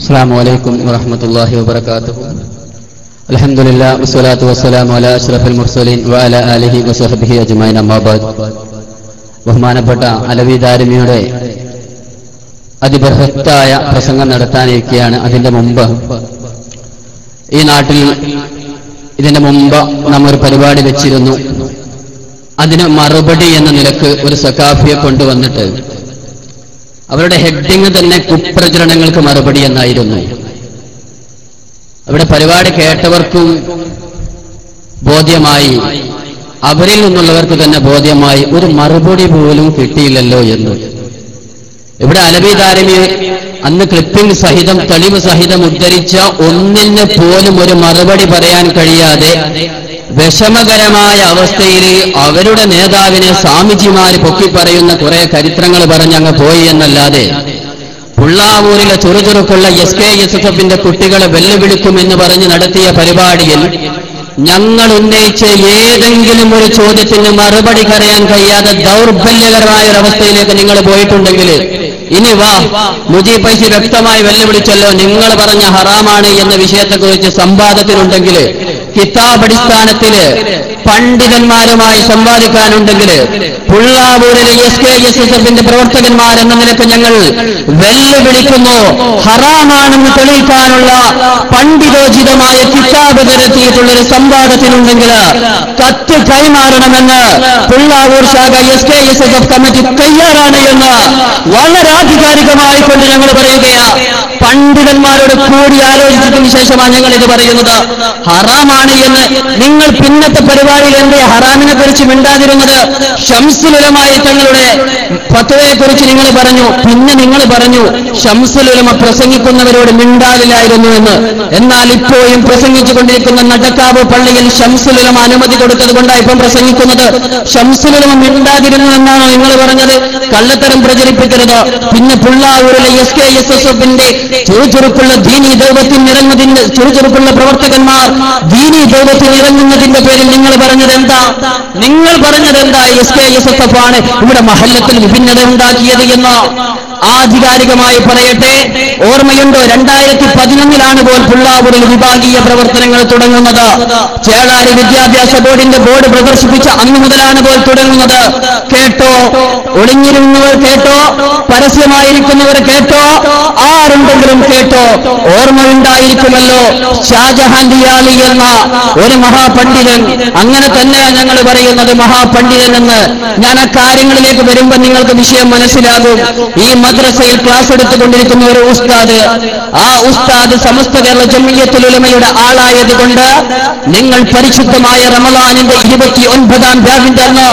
السلام عليكم ورحمة الله وبركاته الحمد لله والصلاة والسلام على أشرف المرسلين وعلى آله وصحبه أجمعين أما بعد ബഹുമാനപ്പെട്ട അലവി ദാരിമിയുടെ അതിബൃഹത്തായ പ്രസംഗം നടത്താനിരിക്കുകയാണ് അതിന്റെ മുമ്പ് ഈ നാട്ടിൽ ഇതിന്റെ മുമ്പ് നാം ഒരു പരിപാടി വെച്ചിരുന്നു അതിന് മറുപടി എന്ന നിലക്ക് ഒരു സക്കാഫിയെ കൊണ്ടുവന്നിട്ട് അവരുടെ ഹെഡിങ് തന്നെ കുപ്രചരണങ്ങൾക്ക് മറുപടി എന്നായിരുന്നു. അവിടെ പരിപാടി കേട്ടവർക്കും ബോധ്യമായി അവരിൽ നിന്നുള്ളവർക്ക് തന്നെ ബോധ്യമായി ഒരു മറുപടി പോലും കിട്ടിയില്ലല്ലോ എന്ന്. ഇവിടെ അലബി താരമി അന്ന് ക്ലിപ്പിംഗ് സഹിതം തെളിവ് സഹിതം ഉദ്ധരിച്ച ഒന്നിന് പോലും ഒരു മറുപടി പറയാൻ കഴിയാതെ വിഷമകരമായ അവസ്ഥയിൽ അവരുടെ നേതാവിനെ സ്വാമിജിമാര് പൊക്കിപ്പറയുന്ന കുറെ ചരിത്രങ്ങൾ പറഞ്ഞങ്ങ് പോയി എന്നല്ലാതെ പുള്ളാവൂരിലെ ചുറുചുറുക്കുള്ള എസ് കെ എസ് എഫ് എഫിന്റെ കുട്ടികളെ വെല്ലുവിളിക്കുമെന്ന് പറഞ്ഞ് നടത്തിയ പരിപാടിയിൽ ഞങ്ങൾ ഉന്നയിച്ച ഏതെങ്കിലും ഒരു ചോദ്യത്തിന് മറുപടി കരയാൻ കഴിയാതെ ദൗർബല്യകരമായ ഒരവസ്ഥയിലേക്ക് നിങ്ങൾ പോയിട്ടുണ്ടെങ്കിൽ ഇനി വാ മുജീബ് പൈസ വ്യക്തമായി വെല്ലുവിളിച്ചല്ലോ നിങ്ങൾ പറഞ്ഞ ഹറാമാണ് എന്ന വിഷയത്തെക്കുറിച്ച് സംവാദത്തിനുണ്ടെങ്കിൽ കിതാബ് അടിസ്ഥാനത്തിൽ പണ്ഡിതന്മാരുമായി സംവാദിക്കാനുണ്ടെങ്കിൽ പുള്ളാവൂരിലെ എസ് കെ എസ് എസ് എഫിന്റെ പ്രവർത്തകന്മാരെന്ന നിലയ്ക്ക് ഞങ്ങൾ വെല്ലുവിളിക്കുന്നു. ഹറാമാണെന്ന് തെളിയിക്കാനുള്ള പണ്ഡിതോചിതമായ കിതാബ് നിരത്തിയിട്ടുള്ള ഒരു സംവാദത്തിനുണ്ടെങ്കിൽ കത്ത് കൈമാറണമെന്ന് പുള്ളാവൂർ ശാഖ S K S S F committee തയ്യാറാണ് എന്ന് വളരെ ആധികാരികമായിക്കൊണ്ട് ഞങ്ങൾ പറയുകയാ. പണ്ഡിതന്മാരോട് കൂടി ആലോചിച്ചതിന് ശേഷമാണ് ഞങ്ങൾ ഇത് പറയുന്നത്. ഹറാമാണ് എന്ന് നിങ്ങൾ പിന്നത്തെ പരിപാടിയിൽ എന്റെ ഹറാമിനെ കുറിച്ച് മിണ്ടാതിരുന്നത്? ഷംസുലമായി തങ്ങളുടെ ഫത്വയെ കുറിച്ച് നിങ്ങൾ പറഞ്ഞു. പിന്നെ നിങ്ങൾ പറഞ്ഞു ഷംസുലുലമ പ്രസംഗിക്കുന്നവരോട് മിണ്ടാതില്ലായിരുന്നു എന്ന്. എന്നാൽ ഇപ്പോഴും പ്രസംഗിച്ചു കൊണ്ടിരിക്കുന്ന നടക്കാവ് പള്ളിയിൽ ഷംസുലുലമ അനുമതി കൊടുത്തത് കൊണ്ടാണ് ഇപ്പം പ്രസംഗിക്കുന്നത്. ഷംസുലുലമ മിണ്ടാതിരുന്നു എന്നാണോ നിങ്ങൾ പറഞ്ഞത്? കള്ളത്തരം പ്രചരിപ്പിക്കരുത്. പിന്നെ പുള്ളാവൂരിലെ എസ് കെ എസ് എസ് എഫിന്റെ ചുറുചുറുക്കുള്ള ദീനി ദൈവത്തിൽ ഇറങ്ങുന്നതിന്റെ ചുറുചുറുക്കുള്ള പ്രവർത്തകന്മാർ ദീനി ദൈവത്തിൽ ഇറങ്ങുന്നതിന്റെ പേരിൽ നിങ്ങൾ പറഞ്ഞത് എന്താ? നിങ്ങൾ പറഞ്ഞത് എന്താ? S K S F F ആണ്. ഇവിടെ മഹല്ലത്തിൽ വിഭിന്നത ഉണ്ടാക്കിയത് എന്ന്. ആധികാരികമായി പറയട്ടെ. ഓർമ്മയുണ്ടോ രണ്ടായിരത്തി പതിനൊന്നിലാണ് പോൽ പുള്ളാവൂരിൽ വിഭാഗീയ പ്രവർത്തനങ്ങൾ തുടങ്ങുന്നത്. ചേളാരി വിദ്യാഭ്യാസ ബോർഡിന്റെ ബോർഡ് പ്രദർശിപ്പിച്ച അന്ന് മുതലാണ് പോൽ തുടങ്ങുന്നത്. കേട്ടോ? ഒളിഞ്ഞിരുന്നവർ കേട്ടോ? പരസ്യമായിരിക്കുന്നവർ കേട്ടോ? ആരുണ്ടെങ്കിലും കേട്ടോ? ഓർമ്മയുണ്ടായിരിക്കുമല്ലോ. ഷാജഹാൻ ദിയാലി എന്ന ഒരു മഹാപണ്ഡിതൻ. അങ്ങനെ തന്നെയാണ് ഞങ്ങൾ പറയുന്നത് മഹാപണ്ഡിതൻ എന്ന്. ഞാൻ ആ കാര്യങ്ങളിലേക്ക് വരുമ്പോൾ നിങ്ങൾക്ക് വിഷയം മനസ്സിലാകും. ഈ മദ്രസയിൽ ക്ലാസ് എടുത്തുകൊണ്ടിരിക്കുന്ന ഒരു ഉസ്താദ് ആ ഉസ്താദ് സമസ്ത കേരള ജമ്മിയത്തിലുലമയുടെ ആളായത് കൊണ്ട് നിങ്ങൾ പരിശുദ്ധമായ റമലാനിന്റെ ഇരുപത്തി ഒൻപതാം രാവിന്റെ അന്ന്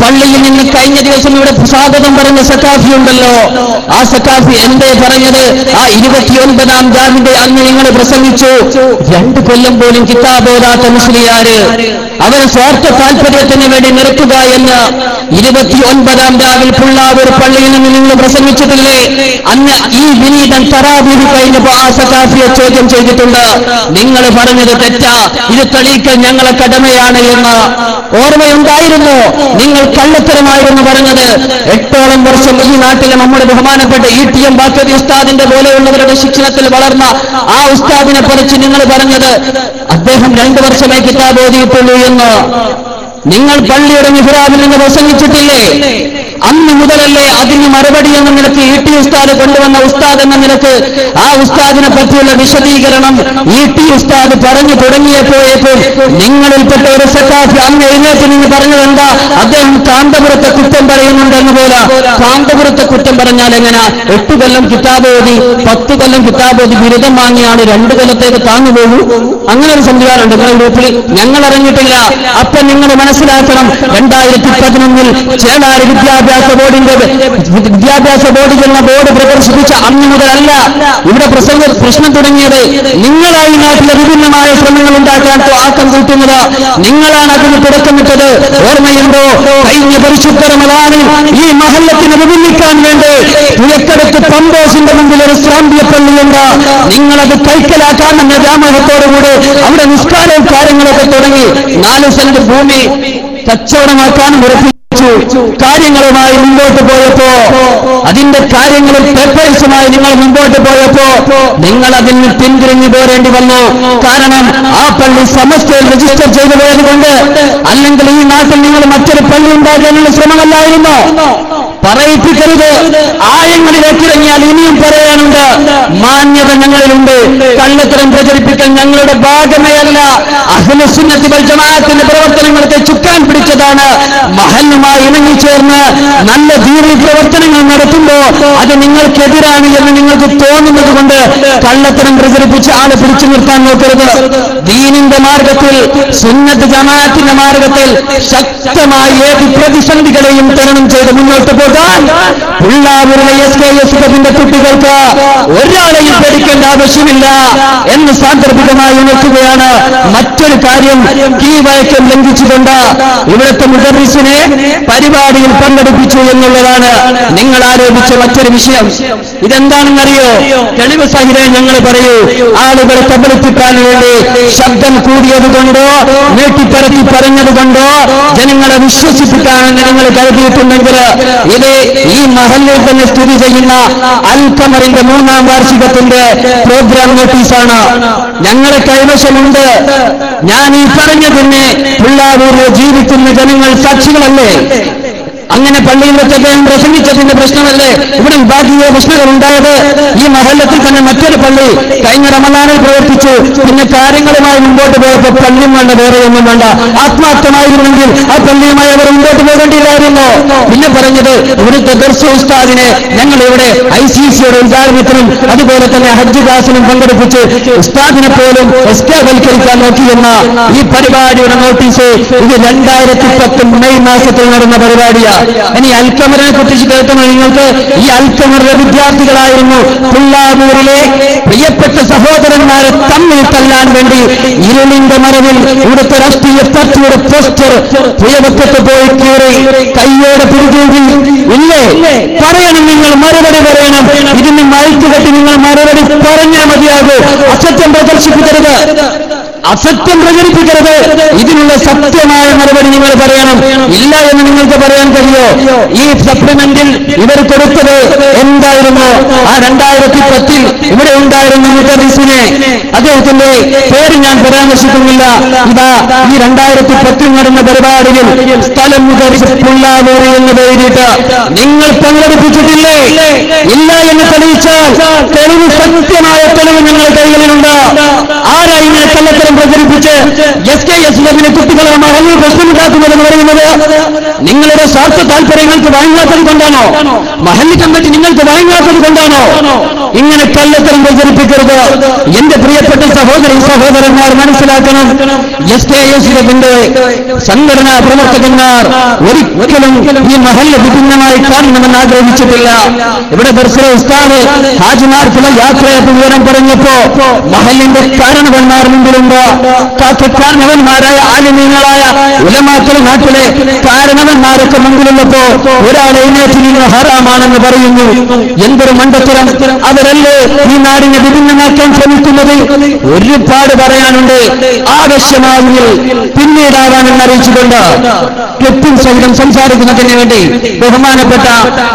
പള്ളിയിൽ നിന്ന് കഴിഞ്ഞ ദിവസം ഇവിടെ സ്വാഗതം പറഞ്ഞ സക്കാഫി ഉണ്ടല്ലോ. ആ സക്കാഫി എന്തേ പറഞ്ഞത്? ആ ഇരുപത്തിയൊൻപതാം ജാമിന്റെ അന്ന് നിങ്ങൾ പ്രസംഗിച്ചു. രണ്ട് കൊല്ലം പോലും കിതാബോധാത്ത മുസ്ലിയാര്. അവർ സ്വാർത്ഥ താല്പര്യത്തിന് വേണ്ടി നിർത്തുക എന്ന് ഇരുപത്തിയൊൻപതാം രാവിൽ പുള്ളാവൂർ പള്ളിയിൽ നിന്ന് നിങ്ങൾ പ്രസംഗിച്ചിട്ടില്ലേ? അന്ന് ഈ വിനീതൻ തറാബീഹി കഴിഞ്ഞപ്പോ ആ സക്കാഫിയെ ചോദ്യം ചെയ്തിട്ടുണ്ട്. നിങ്ങൾ പറഞ്ഞത് തെറ്റാ. ഇത് തെളിയിക്കൽ ഞങ്ങളെ കടമയാണ് എന്ന് ഓർമ്മയുണ്ടായിരുന്നു? നിങ്ങൾ കള്ളത്തരമായിരുന്നു പറഞ്ഞത്. എട്ടോളം വർഷം ഈ നാട്ടിലെ നമ്മുടെ ബഹുമാനപ്പെട്ട ഇ ടി എം ബാക്കി ഉസ്താദിന്റെ പോലെയുള്ളവരുടെ ശിക്ഷണത്തിൽ വളർന്ന ആ ഉസ്താദിനെ കുറിച്ച് നിങ്ങൾ പറഞ്ഞത് അദ്ദേഹം രണ്ടു വർഷമേ കിതാബ് ഓതിയിട്ടുള്ളൂ എന്ന്. നിങ്ങൾ പള്ളിയുടെ മിഹ്റാബിൽ നിന്ന് പ്രസംഗിച്ചിട്ടില്ലേ? അന്ന് മുതലല്ലേ അതിന് മറുപടി എന്ന നിലയ്ക്ക് ഇ ടി ഉസ്താദ് കൊണ്ടുവന്ന ഉസ്താദ് എന്ന നിലയ്ക്ക് ആ ഉസ്താദിനെ പറ്റിയുള്ള വിശദീകരണം ഇ ടി ഉസ്താദ് പറഞ്ഞു തുടങ്ങിയപ്പോഴേക്കും നിങ്ങളിൽപ്പെട്ട ഒരു സെക്കാഫി അന്ന് എഴുന്നേറ്റ് നിന്ന് പറഞ്ഞത് എന്താ? കാന്തപുരത്തെ കുറ്റം പറയുന്നുണ്ടെന്ന് പോലെ കാന്തപുരത്തെ കുറ്റം പറഞ്ഞാൽ എങ്ങനെ? എട്ട് കൊല്ലം കിതാബ് ഓതി പത്ത് കൊല്ലം കിതാബ് ഓതി ബിരുദം വാങ്ങിയാണ് രണ്ടു കൊല്ലത്തേക്ക് താങ്ങുപോകൂ അങ്ങനെ ഒരു സംവിധാനമുണ്ട് നിങ്ങളുടെ ഗ്രൂപ്പിൽ. ഞങ്ങൾ അറിഞ്ഞിട്ടില്ല. അപ്പൊ നിങ്ങൾ മനസ്സിലാക്കണം രണ്ടായിരത്തി പതിനൊന്നിൽ ചേളാരി വിദ്യാഭ്യാസ ബോർഡിന്റെ വിദ്യാഭ്യാസ ബോർഡ് എന്ന ബോർഡ് പ്രദർശിപ്പിച്ച അന്ന് മുതലല്ല ഇവിടെ പ്രസംഗ പ്രശ്നം തുടങ്ങിയത്. നിങ്ങളായി നാട്ടിലെ വിഭിന്നമായ ശ്രമങ്ങൾ ഉണ്ടാക്കാൻ ആക്കം കൂട്ടുന്നത്. നിങ്ങളാണ് അതിന് തുടക്കമിട്ടത്. ഓർമ്മയുണ്ടോ? കഴിഞ്ഞ പരിശുദ്ധ റമദാനിൽ ഈ മഹല്ലത്തിന് വിഭിന്നിക്കാൻ വേണ്ടി പുഴക്കടത്ത് പമ്പോസിന്റെ മുമ്പിൽ ഒരു ശ്രാമ്പ്യ പള്ളിയുണ്ട്. നിങ്ങളത് കൈക്കലാക്കാമെന്ന വ്യാമോഹത്തോടുകൂടി അവിടെ നിസ്കാരവും കാര്യങ്ങളൊക്കെ തുടങ്ങി നാല് സെന്റ് ഭൂമി കച്ചവടമാക്കാനും ഉറപ്പി കാര്യങ്ങളുമായി മുമ്പോട്ട് പോയപ്പോ അതിന്റെ കാര്യങ്ങളും പേപ്പേഴ്സുമായി നിങ്ങൾ മുമ്പോട്ട് പോയപ്പോ നിങ്ങൾ അതിൽ നിന്ന് പിന്തിരിഞ്ഞു പോരേണ്ടി വന്നു. കാരണം ആ പള്ളി സമസ്തയിൽ രജിസ്റ്റർ ചെയ്തു പോയതുകൊണ്ട് അല്ലെങ്കിൽ ഈ നാട്ടിൽ നിങ്ങൾ മറ്റൊരു പള്ളി ഉണ്ടാക്കാനുള്ള ശ്രമമല്ലായിരുന്നു. പറയിപ്പിക്കരുത്. ആഴങ്ങളിലേക്ക് ഇറങ്ങിയാൽ ഇനിയും പറയാനുണ്ട്. മാന്യത ഞങ്ങളിലുണ്ട് കള്ളത്തരം പ്രചരിപ്പിക്കൽ ഞങ്ങളുടെ ഭാഗമേ അല്ല അഹ്ലുസുന്നത്തി ജമാഅത്തിന്റെ പ്രവർത്തനങ്ങൾക്ക് ചുക്കാൻ പിടിച്ചതാണ്. മഹല്ലുമായി ഇണങ്ങിച്ചേർന്ന് നല്ല ദീർഘ പ്രവർത്തനങ്ങൾ നടത്തുമ്പോ അത് നിങ്ങൾക്കെതിരാണ് എന്ന് നിങ്ങൾക്ക് തോന്നുന്നത് കൊണ്ട് കള്ളത്തരം പ്രചരിപ്പിച്ച് ആളെ പിടിച്ചു നിർത്താൻ നോക്കരുത്. ദീനിന്റെ മാർഗത്തിൽ സുന്നത്ത് ജമാഅത്തിന്റെ മാർഗത്തിൽ ശക്തമായി ഏത് പ്രതിസന്ധികളെയും തരണം ചെയ്ത് മുന്നോട്ട് പോകാൻ പുള്ളാവൂരിലെ എസ് കെ എസ് കുട്ടികൾക്ക് ഒരാളെയും പഠിക്കേണ്ട ആവശ്യമില്ല എന്ന് സാന്ദർഭികമായി ഉണർത്തുകയാണ് മറ്റൊരു കാര്യം ഈ വയക്കം ലംഘിച്ചുകൊണ്ട് ഇവിടുത്തെ മുദറിസിനെ പരിപാടിയിൽ പങ്കെടുപ്പിച്ചു എന്നുള്ളതാണ് നിങ്ങൾ ആരോപിച്ച മറ്റൊരു വിഷയം. ഇതെന്താണെന്നറിയോ? തെളിവ് സഹിതം ഞങ്ങൾ പറയൂ ആളുകളെ കബളിപ്പിക്കാൻ വേണ്ടി ശബ്ദം കൂടിയതുകൊണ്ടോ നീട്ടിപ്പരത്തി പറഞ്ഞതുകൊണ്ടോ ജനങ്ങളെ വിശ്വസിപ്പിക്കാമെന്ന് നിങ്ങൾ കരുതിയിട്ടുണ്ടെങ്കിൽ ഇത് ഈ മഹല്ലിൽ തന്നെ സ്ഥിതി ചെയ്യുന്ന അൽക്കമറിന്റെ മൂന്നാം വാർഷികത്തിന്റെ പ്രോഗ്രാം നോട്ടീസാണ് ഞങ്ങളെ കൈവശമുണ്ട്. ഞാൻ ഈ പറഞ്ഞതിന് പിള്ളാവൂരിൽ ജീവിക്കുന്ന ജനങ്ങൾ സാക്ഷികളല്ലേ? അങ്ങനെ പള്ളിയിൽ വെച്ച് അദ്ദേഹം പ്രസംഗിച്ചതിന്റെ പ്രശ്നമല്ലേ? ഇവിടെ വിഭാഗീയ പ്രശ്നങ്ങൾ ഉണ്ടായത് ഈ മഹല്ലത്തിൽ തന്നെ മറ്റൊരു പള്ളി കഴിഞ്ഞ റമദാനിൽ പ്രവർത്തിച്ചു. പിന്നെ കാര്യങ്ങളുമായി മുമ്പോട്ട് പോയപ്പോൾ പള്ളിയും വേണ്ട വേറെ ഒന്നും വേണ്ട. ആത്മാർത്ഥമായിരുന്നെങ്കിൽ ആ പള്ളിയുമായി അവർ മുമ്പോട്ട് പോകേണ്ടിയില്ലായിരുന്നു പിന്നെ പറഞ്ഞത് ഇവിടുത്തെ ദർശ ഉസ്താദിനെ ഞങ്ങൾ ഇവിടെ ഐ സി സിയുടെ ഉദ്ഘാടനത്തിനും അതുപോലെ തന്നെ ഹജ്ജ് ക്ലാസിനും പങ്കെടുപ്പിച്ച് ഉസ്താദിനെ പോലും എസ്റ്റാവൽക്കരിക്കാൻ നോക്കിയെന്ന ഈ പരിപാടിയുടെ നോട്ടീസ് ഇത് രണ്ടായിരത്തി പത്ത് മെയ് മാസത്തിൽ നടന്ന പരിപാടിയാണ് ഇനി അൽക്കമറിനെ കുറിച്ച് കേൾക്കുമ്പോൾ നിങ്ങൾക്ക് ഈ അൽക്കമറിലെ വിദ്യാർത്ഥികളായിരുന്നു പുല്ലാവൂരിലെ പ്രിയപ്പെട്ട സഹോദരന്മാരെ തമ്മിൽ തല്ലാൻ വേണ്ടി ഇരുളിന്റെ മറവിൽ ഇവിടുത്തെ രാഷ്ട്രീയ പാർട്ടിയുടെ പോസ്റ്റർ പുയവക്കത്ത് പോയി കയ്യോടെ പിടികൂടി. ഇല്ലേ? പറയണം നിങ്ങൾ മറുപടി പറയണം. ഇതിന് കെട്ടി നിങ്ങൾ മറുപടി പറഞ്ഞാൽ മതിയാകൂ. അസത്യം പ്രദർശിപ്പിക്കരുത്. അസത്യം പ്രചരിപ്പിക്കരുത്. ഇതിനുള്ള സത്യമായ മറുപടി നിങ്ങൾ പറയണം. ഇല്ല എന്ന് നിങ്ങൾക്ക് പറയാൻ കഴിയോ? ഈ സപ്ലിമെന്റിൽ ഇവർ കൊടുത്തത് എന്തായിരുന്നു? ആ രണ്ടായിരത്തി പത്തിൽ ഇവിടെ ഉണ്ടായിരുന്ന മുഖദീസിനെ അദ്ദേഹത്തിന്റെ പേര് ഞാൻ പരാമർശിക്കുന്നില്ല. ഇതാ ഈ രണ്ടായിരത്തി പത്തിൽ നടന്ന പരിപാടിയിൽ സ്ഥലം പുള്ളാവൂർ എന്ന് പേരിട്ട് നിങ്ങൾ പങ്കെടുപ്പിച്ചിട്ടില്ലേ? ഇല്ല എന്ന് തെളിയിച്ചാൽ തെളിവ് സത്യമായ തെളിവ് ഞങ്ങളുടെ കൈകളിലുണ്ട് ആരാ ഇങ്ങനെ കള്ളത്തരം പ്രചരിപ്പിച്ച് എസ് കെ എസ് എഫിനെ കുട്ടികളെ മഹലിൽ പ്രശ്നമുണ്ടാക്കുന്നതെന്ന് പറയുന്നത് നിങ്ങളുടെ സ്വാർത്ഥ താല്പര്യങ്ങൾക്ക് വഴങ്ങാത്തത് കൊണ്ടാണോ? മഹല്ലി കമ്മിറ്റി നിങ്ങൾക്ക് വഴങ്ങാത്തത് കൊണ്ടാണോ? ഇങ്ങനെ കള്ളത്തരം പ്രചരിപ്പിക്കരുത്. എന്റെ പ്രിയപ്പെട്ട സഹോദരി സഹോദരന്മാർ മനസ്സിലാക്കണം. എസ് കെ എസ് എഫിന്റെ സംഘടനാ പ്രവർത്തകന്മാർ ഒരിക്കലും ഈ മഹല്ല വിഭിന്നമായി കാണണമെന്ന് ആഗ്രഹിച്ചിട്ടില്ല. ഇവിടെ ദർശന ഉസ്താദ് ഹാജിമാർക്കുള്ള യാത്രയപ്പ് വിവരം പറഞ്ഞപ്പോ മഹലിന്റെ കാരണവന്മാർ മുമ്പിലുണ്ട്. കാരണവന്മാരായ ആലിമീങ്ങളായ ഉലമാക്കൾ നാട്ടിലെ കാരണവന്മാരൊക്കെ മുമ്പിലുള്ളപ്പോ ഒരാൾ എഴുന്നേറ്റ് നിങ്ങൾ ഹറാമാണെന്ന് പറയുന്നു. എന്തൊരു മണ്ടത്തരം. അവരല്ലേ ഈ നാടിനെ വിഭിന്നമാക്കാൻ ശ്രമിക്കുന്നത്? ഒരുപാട് പറയാനുണ്ട്. ആവശ്യമാകുന്നത് പിന്നീടാവാനെന്ന് അറിയിച്ചുകൊണ്ട് ക്ലിപ്പിംഗ് സഹിതം സംസാരിക്കുന്നതിന് വേണ്ടി ബഹുമാനപ്പെട്ട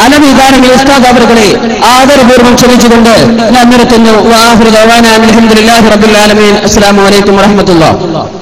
അലവിധാരണ ഉസ്താദ് അവരുടെ ആദരപൂർവം ക്ഷണിച്ചുകൊണ്ട് ഞാൻ നിർത്തുന്നു. അസ്സാം വലൈക്കും ورحمۃ اللہ.